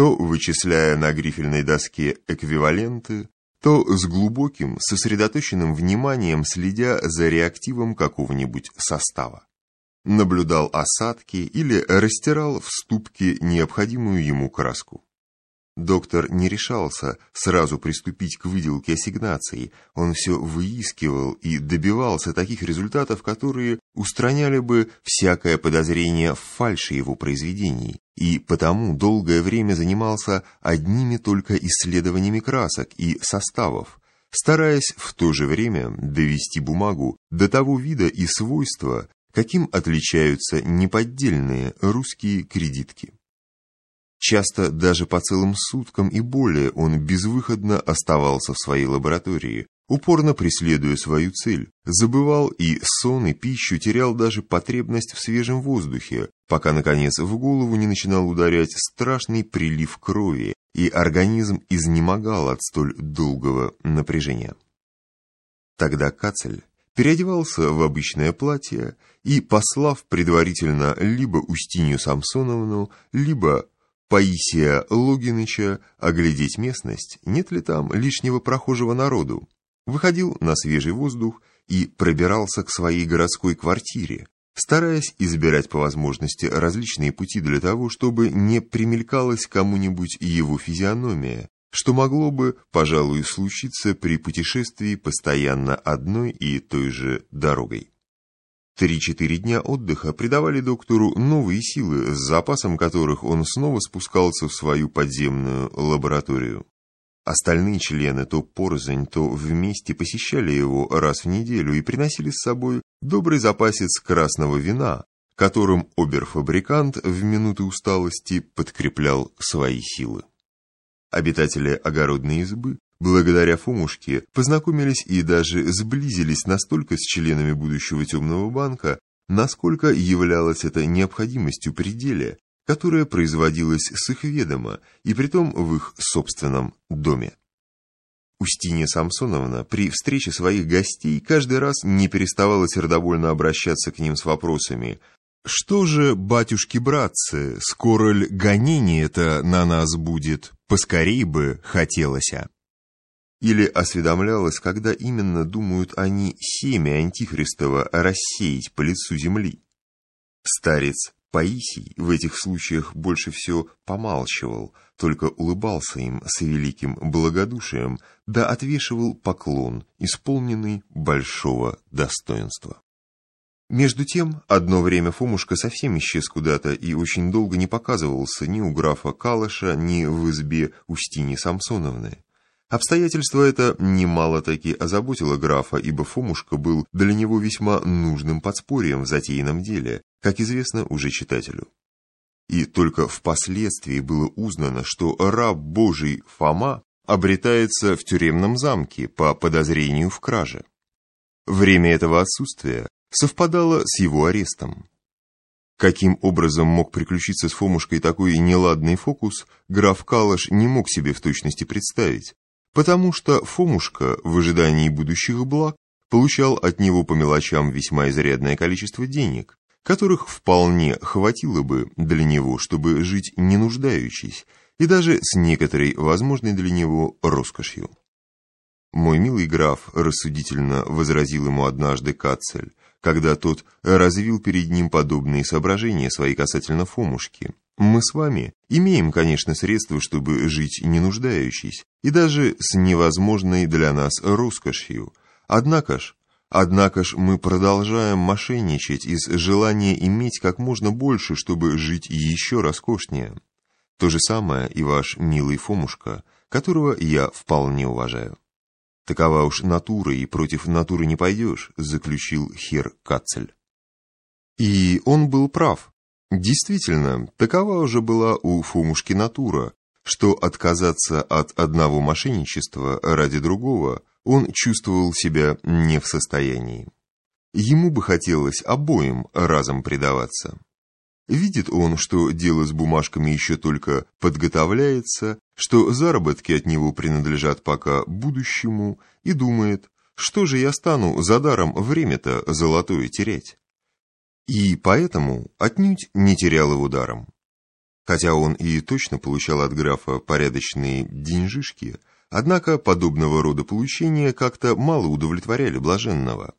то вычисляя на грифельной доске эквиваленты, то с глубоким, сосредоточенным вниманием следя за реактивом какого-нибудь состава. Наблюдал осадки или растирал в ступке необходимую ему краску. Доктор не решался сразу приступить к выделке ассигнаций, он все выискивал и добивался таких результатов, которые устраняли бы всякое подозрение в фальши его произведений, и потому долгое время занимался одними только исследованиями красок и составов, стараясь в то же время довести бумагу до того вида и свойства, каким отличаются неподдельные русские кредитки. Часто даже по целым суткам и более он безвыходно оставался в своей лаборатории, упорно преследуя свою цель, забывал и сон, и пищу, терял даже потребность в свежем воздухе, пока, наконец, в голову не начинал ударять страшный прилив крови, и организм изнемогал от столь долгого напряжения. Тогда Кацель переодевался в обычное платье и, послав предварительно либо Устинью Самсоновну, либо Паисия Логиныча оглядеть местность, нет ли там лишнего прохожего народу, выходил на свежий воздух и пробирался к своей городской квартире, стараясь избирать по возможности различные пути для того, чтобы не примелькалась кому-нибудь его физиономия, что могло бы, пожалуй, случиться при путешествии постоянно одной и той же дорогой. Три-четыре дня отдыха придавали доктору новые силы, с запасом которых он снова спускался в свою подземную лабораторию. Остальные члены то порознь, то вместе посещали его раз в неделю и приносили с собой добрый запасец красного вина, которым оберфабрикант в минуты усталости подкреплял свои силы. Обитатели огородной избы Благодаря Фомушке познакомились и даже сблизились настолько с членами будущего темного банка, насколько являлось это необходимостью при которая производилась с их ведома и притом в их собственном доме. Устинья Самсоновна при встрече своих гостей каждый раз не переставала сердобольно обращаться к ним с вопросами «Что же, батюшки-братцы, скоро ль гонение-то на нас будет? Поскорей бы хотелося». Или осведомлялась, когда именно думают они семя Антихристова рассеять по лицу земли. Старец Паисий в этих случаях больше всего помалчивал, только улыбался им с великим благодушием, да отвешивал поклон, исполненный большого достоинства. Между тем, одно время Фомушка совсем исчез куда-то и очень долго не показывался ни у графа Калыша, ни в избе Устини Самсоновны. Обстоятельство это немало-таки озаботило графа, ибо Фомушка был для него весьма нужным подспорьем в затеянном деле, как известно уже читателю. И только впоследствии было узнано, что раб Божий Фома обретается в тюремном замке по подозрению в краже. Время этого отсутствия совпадало с его арестом. Каким образом мог приключиться с Фомушкой такой неладный фокус, граф Калаш не мог себе в точности представить, потому что Фомушка в ожидании будущих благ получал от него по мелочам весьма изрядное количество денег, которых вполне хватило бы для него, чтобы жить не нуждаючись, и даже с некоторой возможной для него роскошью. Мой милый граф рассудительно возразил ему однажды Кацель, когда тот развил перед ним подобные соображения свои касательно Фомушки. Мы с вами имеем, конечно, средства, чтобы жить не нуждаючись, и даже с невозможной для нас роскошью. Однако ж, однако ж мы продолжаем мошенничать из желания иметь как можно больше, чтобы жить еще роскошнее. То же самое и ваш милый Фомушка, которого я вполне уважаю. Такова уж натура, и против натуры не пойдешь, заключил Хер Кацель. И он был прав. Действительно, такова уже была у Фумушки натура, что отказаться от одного мошенничества ради другого он чувствовал себя не в состоянии. Ему бы хотелось обоим разом предаваться. Видит он, что дело с бумажками еще только подготовляется, что заработки от него принадлежат пока будущему, и думает, что же я стану за даром время-то золотое терять и поэтому отнюдь не терял его даром. Хотя он и точно получал от графа порядочные деньжишки, однако подобного рода получения как-то мало удовлетворяли блаженного.